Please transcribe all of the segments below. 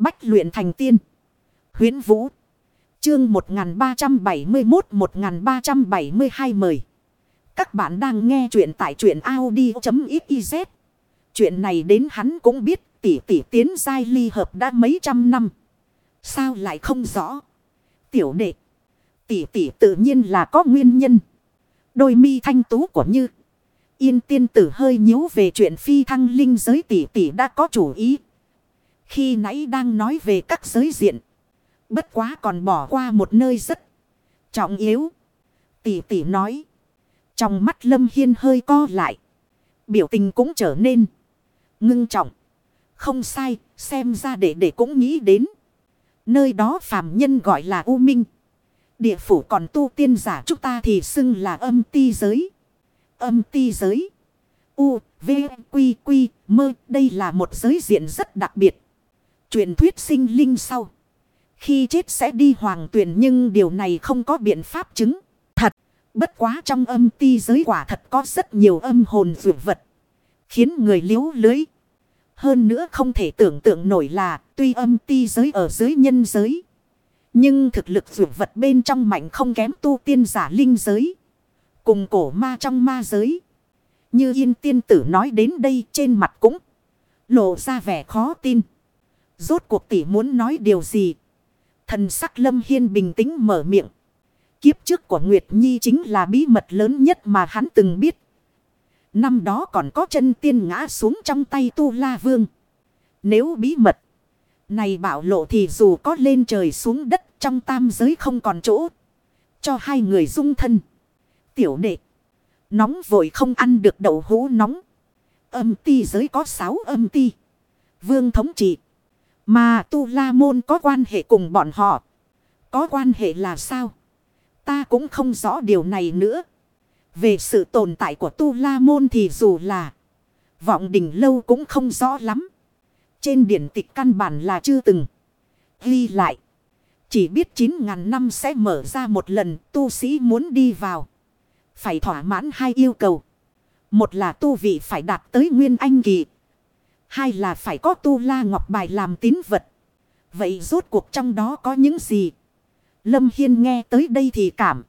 Bách luyện thành tiên. Huyến Vũ. Chương 1371-1372 mời. Các bạn đang nghe truyện tại truyện Audi.xyz. Chuyện này đến hắn cũng biết, tỷ tỷ tiến giai ly hợp đã mấy trăm năm. Sao lại không rõ? Tiểu đệ. Tỷ tỷ tự nhiên là có nguyên nhân. Đôi mi thanh tú của Như. Yên tiên tử hơi nhíu về chuyện phi thăng linh giới tỷ tỷ đã có chủ ý. Khi nãy đang nói về các giới diện. Bất quá còn bỏ qua một nơi rất trọng yếu. Tỷ tỷ nói. Trong mắt Lâm Hiên hơi co lại. Biểu tình cũng trở nên ngưng trọng. Không sai, xem ra để để cũng nghĩ đến. Nơi đó phàm nhân gọi là U Minh. Địa phủ còn tu tiên giả chúng ta thì xưng là âm ti giới. Âm ti giới. U, V, Quy, Quy, Mơ. Đây là một giới diện rất đặc biệt. Truyền thuyết sinh linh sau. Khi chết sẽ đi hoàng tuyển nhưng điều này không có biện pháp chứng. Thật, bất quá trong âm ti giới quả thật có rất nhiều âm hồn vượt vật. Khiến người liếu lưới. Hơn nữa không thể tưởng tượng nổi là tuy âm ti giới ở dưới nhân giới. Nhưng thực lực vượt vật bên trong mạnh không kém tu tiên giả linh giới. Cùng cổ ma trong ma giới. Như yên tiên tử nói đến đây trên mặt cũng lộ ra vẻ khó tin. Rốt cuộc tỷ muốn nói điều gì? Thần sắc lâm hiên bình tĩnh mở miệng. Kiếp trước của Nguyệt Nhi chính là bí mật lớn nhất mà hắn từng biết. Năm đó còn có chân tiên ngã xuống trong tay Tu La Vương. Nếu bí mật này bảo lộ thì dù có lên trời xuống đất trong tam giới không còn chỗ. Cho hai người dung thân. Tiểu đệ. Nóng vội không ăn được đậu hũ nóng. Âm ti giới có sáu âm ti. Vương thống trị. Mà Tu La Môn có quan hệ cùng bọn họ. Có quan hệ là sao? Ta cũng không rõ điều này nữa. Về sự tồn tại của Tu La Môn thì dù là vọng đỉnh lâu cũng không rõ lắm. Trên điển tịch căn bản là chưa từng ghi lại. Chỉ biết 9.000 năm sẽ mở ra một lần tu sĩ muốn đi vào. Phải thỏa mãn hai yêu cầu. Một là tu vị phải đạt tới nguyên anh kỳ. Hai là phải có tu la ngọc bài làm tín vật. Vậy rốt cuộc trong đó có những gì? Lâm Hiên nghe tới đây thì cảm.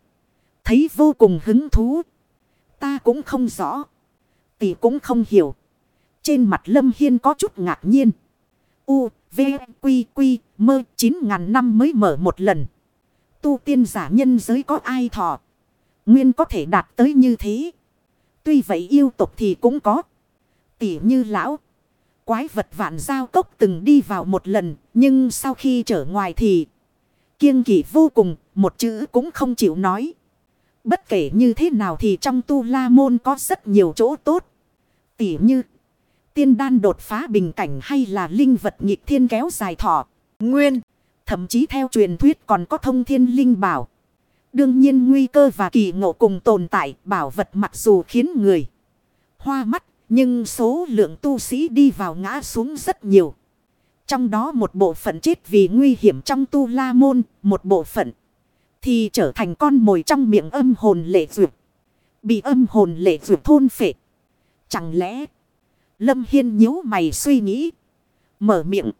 Thấy vô cùng hứng thú. Ta cũng không rõ. Tỷ cũng không hiểu. Trên mặt Lâm Hiên có chút ngạc nhiên. U, V, Quy, Quy, mơ 9.000 năm mới mở một lần. Tu tiên giả nhân giới có ai thọ. Nguyên có thể đạt tới như thế. Tuy vậy yêu tục thì cũng có. Tỷ như lão. Quái vật vạn giao cốc từng đi vào một lần. Nhưng sau khi trở ngoài thì. Kiêng kỵ vô cùng. Một chữ cũng không chịu nói. Bất kể như thế nào thì trong tu la môn có rất nhiều chỗ tốt. Tỉ như. Tiên đan đột phá bình cảnh hay là linh vật nghịch thiên kéo dài thọ. Nguyên. Thậm chí theo truyền thuyết còn có thông thiên linh bảo. Đương nhiên nguy cơ và kỳ ngộ cùng tồn tại, bảo vật mặc dù khiến người hoa mắt. Nhưng số lượng tu sĩ đi vào ngã xuống rất nhiều. Trong đó một bộ phận chết vì nguy hiểm trong tu la môn. Một bộ phận thì trở thành con mồi trong miệng âm hồn lệ duyệt. Bị âm hồn lệ duyệt thôn phệ. Chẳng lẽ Lâm Hiên nhíu mày suy nghĩ. Mở miệng.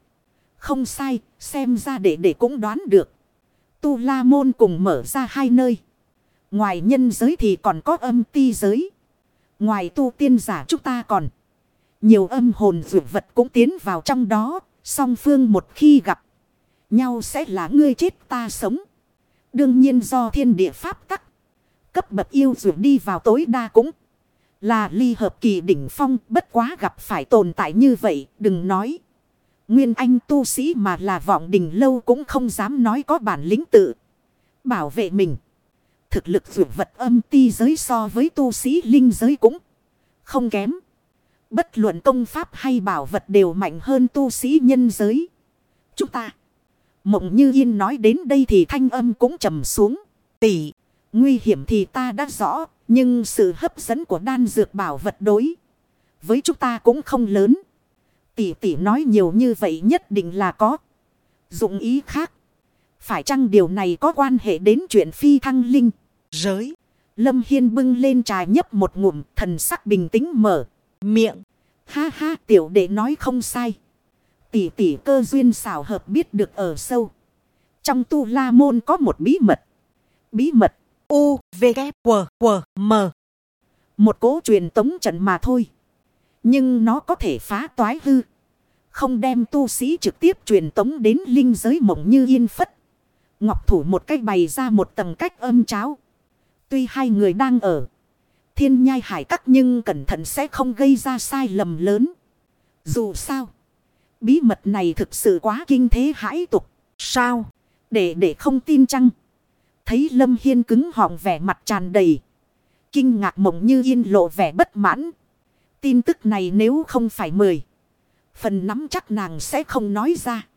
Không sai, xem ra để để cũng đoán được. Tu La Môn cùng mở ra hai nơi. Ngoài nhân giới thì còn có âm ti giới. Ngoài tu tiên giả chúng ta còn. Nhiều âm hồn dược vật cũng tiến vào trong đó. Song phương một khi gặp. Nhau sẽ là ngươi chết ta sống. Đương nhiên do thiên địa pháp tắc. Cấp bậc yêu dược đi vào tối đa cũng. Là ly hợp kỳ đỉnh phong bất quá gặp phải tồn tại như vậy, đừng nói. Nguyên anh tu sĩ mà là vọng đình lâu cũng không dám nói có bản lĩnh tự. Bảo vệ mình. Thực lực vượt vật âm ti giới so với tu sĩ linh giới cũng không kém. Bất luận công pháp hay bảo vật đều mạnh hơn tu sĩ nhân giới. Chúng ta. Mộng như yên nói đến đây thì thanh âm cũng trầm xuống. Tỷ. Nguy hiểm thì ta đã rõ. Nhưng sự hấp dẫn của đan dược bảo vật đối. Với chúng ta cũng không lớn. Tỷ tỷ nói nhiều như vậy nhất định là có. Dụng ý khác. Phải chăng điều này có quan hệ đến chuyện phi thăng linh? Giới. Lâm Hiên bưng lên trà nhấp một ngụm thần sắc bình tĩnh mở. Miệng. Ha ha tiểu đệ nói không sai. Tỷ tỷ cơ duyên xảo hợp biết được ở sâu. Trong tu la môn có một bí mật. Bí mật. U, V, K, W, W, M. Một cố truyền tống trận mà thôi. Nhưng nó có thể phá toái hư. Không đem tu sĩ trực tiếp truyền tống đến linh giới mộng như yên phất. Ngọc thủ một cách bày ra một tầng cách âm cháo. Tuy hai người đang ở thiên nhai hải cắt nhưng cẩn thận sẽ không gây ra sai lầm lớn. Dù sao, bí mật này thực sự quá kinh thế hãi tục. Sao? Để để không tin chăng? Thấy Lâm Hiên cứng họng vẻ mặt tràn đầy. Kinh ngạc mộng như yên lộ vẻ bất mãn. Tin tức này nếu không phải mười. Phần nắm chắc nàng sẽ không nói ra.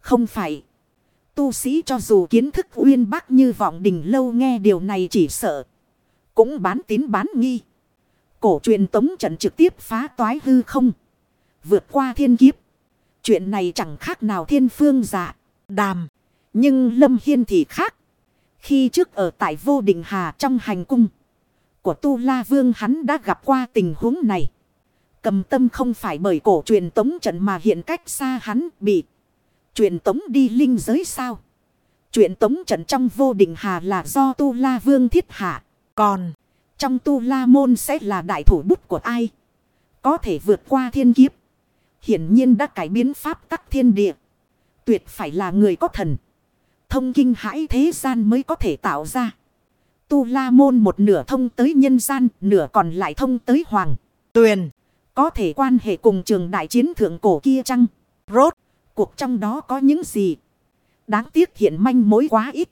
Không phải. Tu sĩ cho dù kiến thức uyên bác như vọng đình lâu nghe điều này chỉ sợ. Cũng bán tín bán nghi. Cổ truyền tống trận trực tiếp phá toái hư không. Vượt qua thiên kiếp. Chuyện này chẳng khác nào thiên phương giả Đàm. Nhưng Lâm Hiên thì khác. Khi trước ở tại vô định hà trong hành cung. Của Tu La Vương hắn đã gặp qua tình huống này. Cầm tâm không phải bởi cổ truyền tống trận mà hiện cách xa hắn bị. Truyền tống đi linh giới sao. Truyền tống trận trong vô định hà là do Tu La Vương thiết hạ. Còn trong tu la môn sẽ là đại thủ bút của ai? Có thể vượt qua thiên kiếp. Hiển nhiên đã cải biến pháp tắc thiên địa. Tuyệt phải là người có thần. Thông kinh hãi thế gian mới có thể tạo ra. Tu la môn một nửa thông tới nhân gian, nửa còn lại thông tới hoàng. Tuyền. Có thể quan hệ cùng trường đại chiến thượng cổ kia chăng? Rốt. Cuộc trong đó có những gì? Đáng tiếc hiện manh mối quá ít.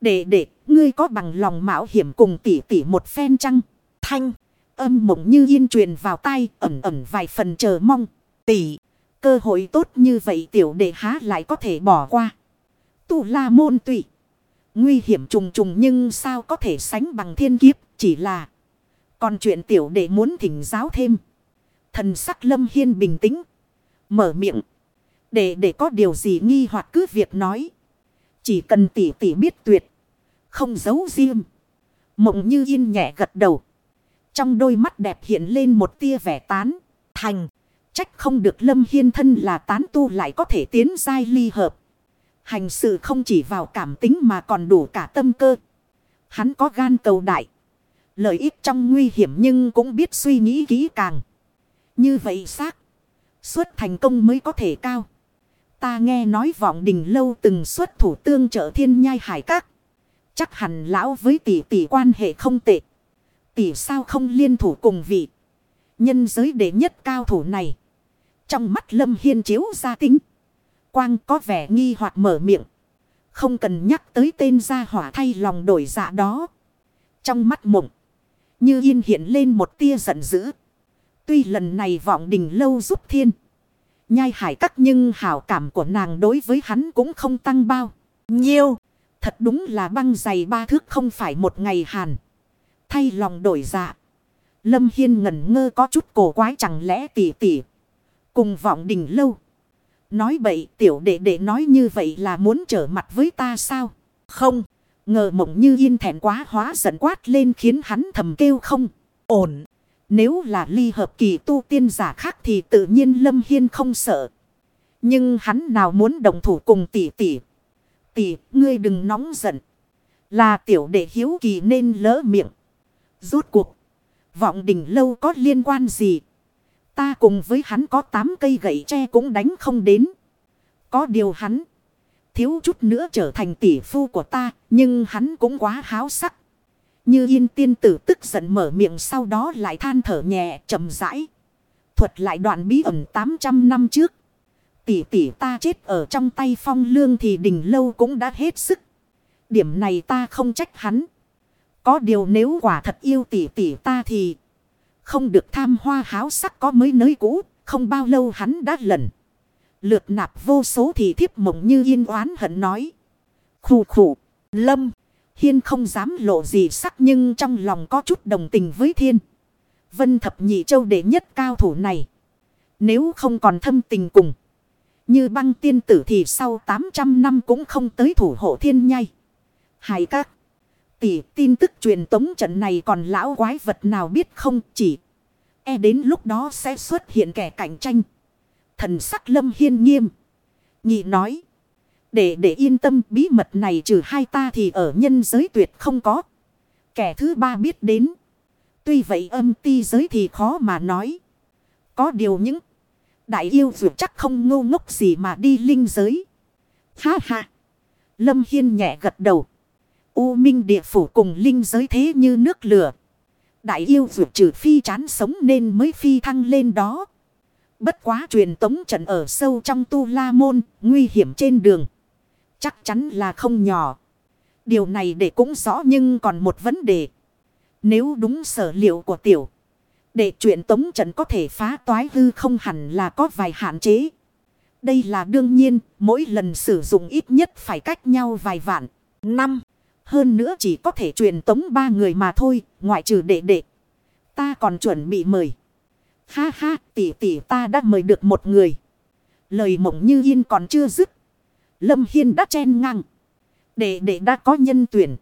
Để để, ngươi có bằng lòng mạo hiểm cùng tỷ tỷ một phen chăng? Thanh, âm mộng như yên truyền vào tai, ẩm ẩm vài phần chờ mong. Tỷ, cơ hội tốt như vậy tiểu đệ há lại có thể bỏ qua. Tu la môn tùy. Nguy hiểm trùng trùng nhưng sao có thể sánh bằng thiên kiếp, chỉ là... Còn chuyện tiểu đệ muốn thỉnh giáo thêm. Thần sắc lâm hiên bình tĩnh. Mở miệng. Để để có điều gì nghi hoặc cứ việc nói. Chỉ cần tỷ tỷ biết tuyệt. Không giấu riêng. Mộng như yên nhẹ gật đầu. Trong đôi mắt đẹp hiện lên một tia vẻ tán. Thành. Trách không được lâm hiên thân là tán tu lại có thể tiến giai ly hợp. Hành sự không chỉ vào cảm tính mà còn đủ cả tâm cơ. Hắn có gan cầu đại. Lợi ích trong nguy hiểm nhưng cũng biết suy nghĩ kỹ càng. Như vậy xác. Suốt thành công mới có thể cao. Ta nghe nói vọng đình lâu từng xuất thủ tương trợ thiên nhai hải các. Chắc hẳn lão với tỷ tỷ quan hệ không tệ. Tỷ sao không liên thủ cùng vị. Nhân giới đệ nhất cao thủ này. Trong mắt lâm hiên chiếu ra tính. Quang có vẻ nghi hoặc mở miệng. Không cần nhắc tới tên gia hỏa thay lòng đổi dạ đó. Trong mắt mộng. Như yên hiện lên một tia giận dữ. Tuy lần này vọng đình lâu giúp thiên. Nhai hải cắt nhưng hảo cảm của nàng đối với hắn cũng không tăng bao. Nhiêu. Thật đúng là băng dày ba thước không phải một ngày hàn. Thay lòng đổi dạ. Lâm Hiên ngẩn ngơ có chút cổ quái chẳng lẽ tỉ tỉ. Cùng vọng đỉnh lâu. Nói bậy, tiểu đệ đệ nói như vậy là muốn trở mặt với ta sao? Không. Ngờ mộng như yên thẹn quá hóa giận quát lên khiến hắn thầm kêu không. Ổn. Nếu là ly hợp kỳ tu tiên giả khác thì tự nhiên Lâm Hiên không sợ. Nhưng hắn nào muốn đồng thủ cùng tỷ tỷ. Tỷ, ngươi đừng nóng giận. Là tiểu đệ hiếu kỳ nên lỡ miệng. Rốt cuộc. Vọng đỉnh lâu có liên quan gì? Ta cùng với hắn có 8 cây gậy tre cũng đánh không đến. Có điều hắn. Thiếu chút nữa trở thành tỷ phu của ta. Nhưng hắn cũng quá háo sắc. Như yên tiên tử tức giận mở miệng sau đó lại than thở nhẹ chậm rãi. Thuật lại đoạn bí ẩn 800 năm trước tỷ tỷ ta chết ở trong tay phong lương thì đình lâu cũng đã hết sức. Điểm này ta không trách hắn. Có điều nếu quả thật yêu tỷ tỷ ta thì không được tham hoa háo sắc có mới nới cũ. Không bao lâu hắn đã lần. Lượt nạp vô số thì thiếp mộng như yên oán hận nói. Khủ khủ, lâm, hiên không dám lộ gì sắc nhưng trong lòng có chút đồng tình với thiên. Vân thập nhị châu đệ nhất cao thủ này. Nếu không còn thâm tình cùng. Như băng tiên tử thì sau 800 năm cũng không tới thủ hộ thiên nhai. Hải các. Tỷ tin tức truyền tống trận này còn lão quái vật nào biết không chỉ. E đến lúc đó sẽ xuất hiện kẻ cạnh tranh. Thần sắc lâm hiên nghiêm. Nhị nói. Để để yên tâm bí mật này trừ hai ta thì ở nhân giới tuyệt không có. Kẻ thứ ba biết đến. Tuy vậy âm ti giới thì khó mà nói. Có điều những đại yêu vượt chắc không ngu ngốc gì mà đi linh giới. Ha ha. Lâm Hiên nhẹ gật đầu. U minh địa phủ cùng linh giới thế như nước lửa. Đại yêu vượt trừ phi chán sống nên mới phi thăng lên đó. Bất quá truyền tống trận ở sâu trong tu la môn, nguy hiểm trên đường. Chắc chắn là không nhỏ. Điều này để cũng rõ nhưng còn một vấn đề. Nếu đúng sở liệu của tiểu. Để chuyện tống trận có thể phá toái hư không hẳn là có vài hạn chế. Đây là đương nhiên, mỗi lần sử dụng ít nhất phải cách nhau vài vạn. Năm. Hơn nữa chỉ có thể truyền tống ba người mà thôi, ngoại trừ đệ đệ. Ta còn chuẩn bị mời. Ha ha, tỷ tỷ ta đã mời được một người. Lời mộng như yên còn chưa dứt. Lâm Hiên đã chen ngang. Đệ đệ đã có nhân tuyển.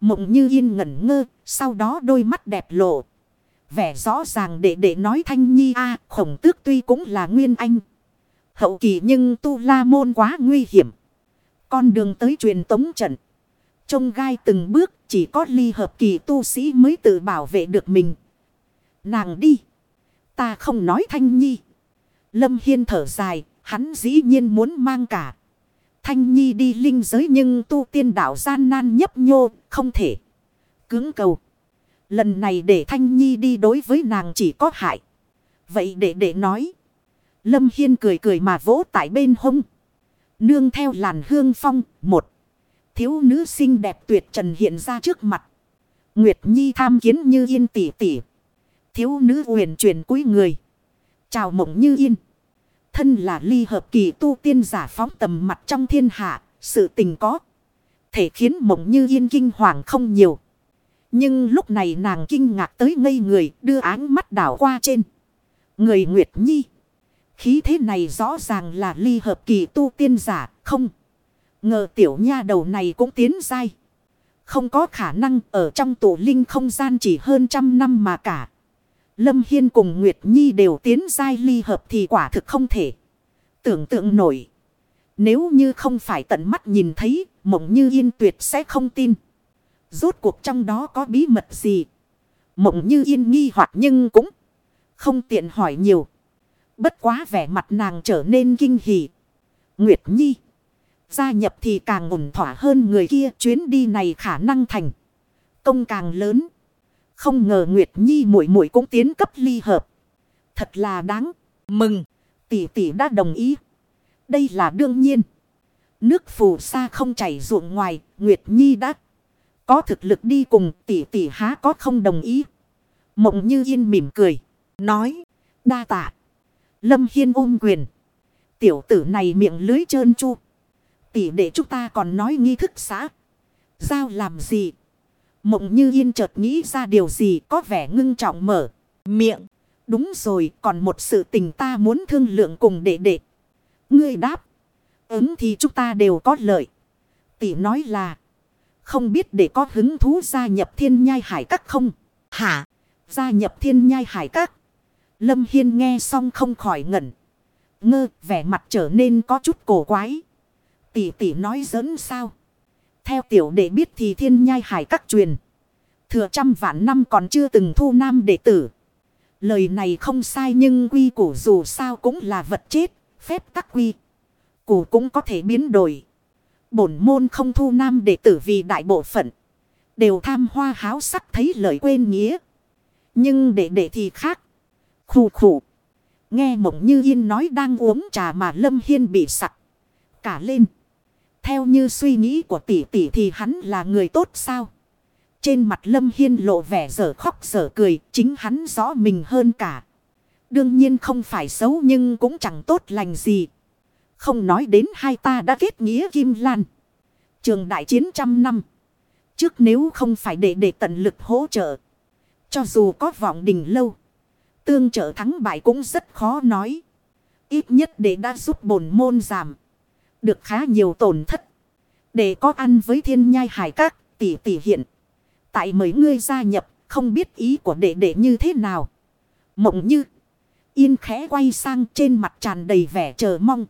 Mộng như yên ngẩn ngơ, sau đó đôi mắt đẹp lộ. Vẻ rõ ràng đệ đệ nói thanh nhi a khổng tước tuy cũng là nguyên anh. Hậu kỳ nhưng tu la môn quá nguy hiểm. Con đường tới truyền tống trận. Trông gai từng bước chỉ có ly hợp kỳ tu sĩ mới tự bảo vệ được mình. Nàng đi. Ta không nói thanh nhi. Lâm Hiên thở dài. Hắn dĩ nhiên muốn mang cả. Thanh nhi đi linh giới nhưng tu tiên đạo gian nan nhấp nhô. Không thể. Cứng cầu. Lần này để Thanh Nhi đi đối với nàng chỉ có hại. Vậy để để nói. Lâm Hiên cười cười mà vỗ tại bên hông. Nương theo làn hương phong. Một. Thiếu nữ xinh đẹp tuyệt trần hiện ra trước mặt. Nguyệt Nhi tham kiến như yên tỷ tỷ. Thiếu nữ huyền truyền cúi người. Chào mộng như yên. Thân là ly hợp kỳ tu tiên giả phóng tầm mặt trong thiên hạ. Sự tình có. Thể khiến mộng như yên kinh hoàng không nhiều. Nhưng lúc này nàng kinh ngạc tới ngây người, đưa áng mắt đảo qua trên. Người Nguyệt Nhi. Khí thế này rõ ràng là ly hợp kỳ tu tiên giả, không. Ngờ tiểu nha đầu này cũng tiến dai. Không có khả năng ở trong tổ linh không gian chỉ hơn trăm năm mà cả. Lâm Hiên cùng Nguyệt Nhi đều tiến dai ly hợp thì quả thực không thể. Tưởng tượng nổi. Nếu như không phải tận mắt nhìn thấy, mộng như yên tuyệt sẽ không tin. Rốt cuộc trong đó có bí mật gì? Mộng như yên nghi hoặc nhưng cũng không tiện hỏi nhiều. Bất quá vẻ mặt nàng trở nên kinh hỉ. Nguyệt Nhi. Gia nhập thì càng ổn thỏa hơn người kia chuyến đi này khả năng thành. Công càng lớn. Không ngờ Nguyệt Nhi muội muội cũng tiến cấp ly hợp. Thật là đáng mừng. Tỷ tỷ đã đồng ý. Đây là đương nhiên. Nước phù sa không chảy ruộng ngoài. Nguyệt Nhi đã có thực lực đi cùng, tỷ tỷ há có không đồng ý. Mộng như yên mỉm cười. Nói. Đa tạ. Lâm Hiên ôm quyền. Tiểu tử này miệng lưới trơn chu. Tỷ để chúng ta còn nói nghi thức xã. Giao làm gì? Mộng như yên chợt nghĩ ra điều gì có vẻ ngưng trọng mở. Miệng. Đúng rồi còn một sự tình ta muốn thương lượng cùng đệ đệ. Ngươi đáp. Ứng thì chúng ta đều có lợi. Tỷ nói là. Không biết để có hứng thú gia nhập thiên nhai hải các không? Hả? Gia nhập thiên nhai hải các? Lâm Hiên nghe xong không khỏi ngẩn. Ngơ vẻ mặt trở nên có chút cổ quái. Tỷ tỷ nói giỡn sao? Theo tiểu đệ biết thì thiên nhai hải các truyền. Thừa trăm vạn năm còn chưa từng thu nam đệ tử. Lời này không sai nhưng quy củ dù sao cũng là vật chết. Phép các quy. Củ cũng có thể biến đổi. Bổn môn không thu nam đệ tử vì đại bộ phận. Đều tham hoa háo sắc thấy lời quên nghĩa. Nhưng đệ đệ thì khác. Khủ khủ. Nghe mộng như yên nói đang uống trà mà Lâm Hiên bị sặc. Cả lên. Theo như suy nghĩ của tỷ tỷ thì hắn là người tốt sao? Trên mặt Lâm Hiên lộ vẻ dở khóc dở cười. Chính hắn rõ mình hơn cả. Đương nhiên không phải xấu nhưng cũng chẳng tốt lành gì. Không nói đến hai ta đã kết nghĩa Kim Lan. Trường đại chiến trăm năm. Trước nếu không phải để để tận lực hỗ trợ. Cho dù có vọng đỉnh lâu. Tương trợ thắng bại cũng rất khó nói. Ít nhất để đã giúp bổn môn giảm. Được khá nhiều tổn thất. Để có ăn với thiên nhai hải các, tỷ tỷ hiện. Tại mấy ngươi gia nhập, không biết ý của đệ đệ như thế nào. Mộng như. Yên khẽ quay sang trên mặt tràn đầy vẻ chờ mong.